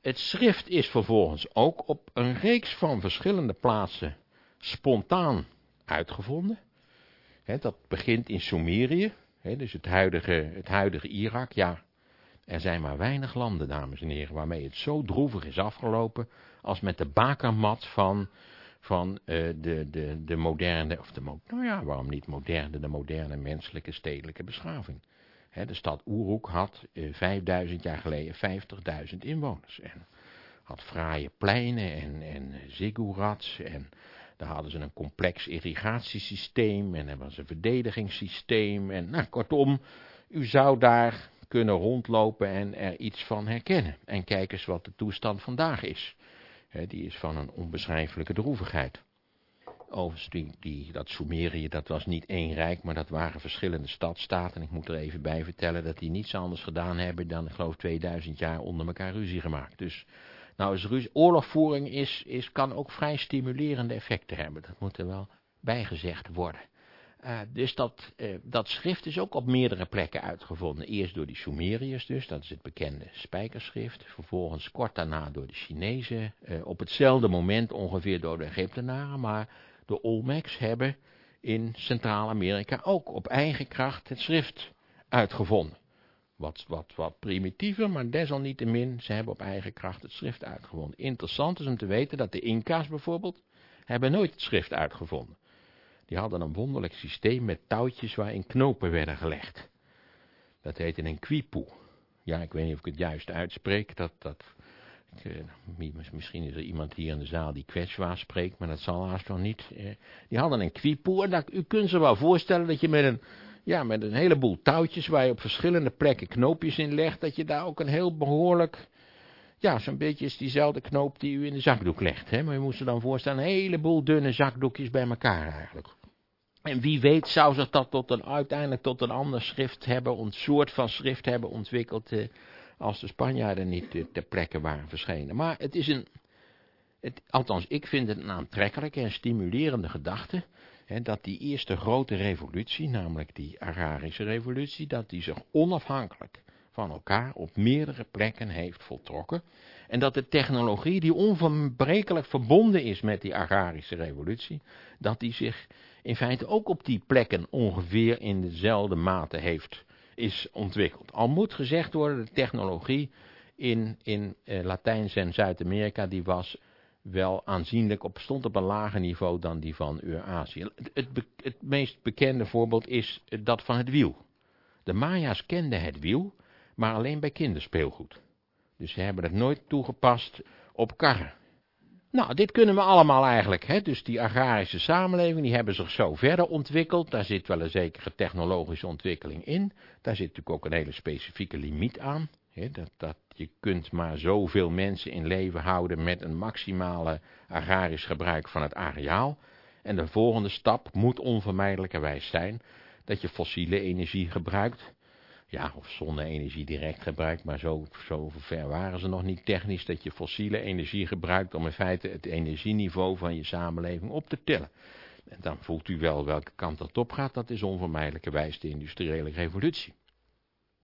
het schrift is vervolgens ook op een reeks van verschillende plaatsen spontaan uitgevonden. dat begint in Sumerië, dus het huidige, het huidige Irak. Ja, er zijn maar weinig landen, dames en heren, waarmee het zo droevig is afgelopen als met de bakermat van, van uh, de, de, de moderne, of de, nou ja, waarom niet moderne, de moderne menselijke stedelijke beschaving. De stad Uruk had uh, 5000 jaar geleden 50.000 inwoners en had fraaie pleinen en, en ziggurats en daar hadden ze een complex irrigatiesysteem en er was een verdedigingssysteem en nou kortom, u zou daar kunnen rondlopen en er iets van herkennen. En kijk eens wat de toestand vandaag is. die is van een onbeschrijfelijke droevigheid. Overigens, die, dat Sumerië, dat was niet één rijk, maar dat waren verschillende stadstaten. Ik moet er even bij vertellen dat die niets anders gedaan hebben dan, ik geloof, 2000 jaar onder elkaar ruzie gemaakt. Dus, nou, is ruzie, oorlogvoering is, is, kan ook vrij stimulerende effecten hebben. Dat moet er wel bijgezegd worden. Uh, dus dat, uh, dat schrift is ook op meerdere plekken uitgevonden. Eerst door die Sumeriërs dus, dat is het bekende spijkerschrift. Vervolgens kort daarna door de Chinezen. Uh, op hetzelfde moment ongeveer door de Egyptenaren. Maar de Olmecs hebben in Centraal-Amerika ook op eigen kracht het schrift uitgevonden. Wat, wat, wat primitiever, maar desalniettemin, ze hebben op eigen kracht het schrift uitgevonden. Interessant is om te weten dat de Inca's bijvoorbeeld, hebben nooit het schrift uitgevonden. Die hadden een wonderlijk systeem met touwtjes waarin knopen werden gelegd. Dat heette een quipu. Ja, ik weet niet of ik het juist uitspreek. Dat, dat, ik, eh, misschien is er iemand hier in de zaal die kwetswaar spreekt, maar dat zal haast nog niet. Eh, die hadden een dat, u kunt zich wel voorstellen dat je met een, ja, met een heleboel touwtjes waar je op verschillende plekken knoopjes in legt, dat je daar ook een heel behoorlijk ja, zo'n beetje is diezelfde knoop die u in de zakdoek legt. Hè? Maar je moest je dan voorstellen, een heleboel dunne zakdoekjes bij elkaar eigenlijk. En wie weet zou zich dat tot een, uiteindelijk tot een ander schrift hebben, een soort van schrift hebben ontwikkeld, eh, als de Spanjaarden niet ter plekke waren verschenen. Maar het is een, het, althans ik vind het een aantrekkelijke en stimulerende gedachte, hè, dat die eerste grote revolutie, namelijk die agrarische revolutie, dat die zich onafhankelijk van elkaar op meerdere plekken heeft voltrokken, en dat de technologie die onverbrekelijk verbonden is met die agrarische revolutie, dat die zich in feite ook op die plekken ongeveer in dezelfde mate heeft, is ontwikkeld. Al moet gezegd worden, de technologie in, in eh, Latijns- en Zuid-Amerika, die was wel aanzienlijk op, stond op een lager niveau dan die van Eurazië. Het, het, het meest bekende voorbeeld is dat van het wiel. De Maya's kenden het wiel, maar alleen bij kinderspeelgoed. Dus ze hebben het nooit toegepast op karren. Nou, dit kunnen we allemaal eigenlijk, hè? dus die agrarische samenleving, die hebben zich zo verder ontwikkeld, daar zit wel een zekere technologische ontwikkeling in, daar zit natuurlijk ook een hele specifieke limiet aan, hè? Dat, dat je kunt maar zoveel mensen in leven houden met een maximale agrarisch gebruik van het areaal, en de volgende stap moet onvermijdelijkerwijs zijn dat je fossiele energie gebruikt, ja, of zonne-energie direct gebruikt, maar zo, zo ver waren ze nog niet technisch dat je fossiele energie gebruikt om in feite het energieniveau van je samenleving op te tillen. En dan voelt u wel welke kant dat op gaat, dat is onvermijdelijkerwijs de industriële revolutie.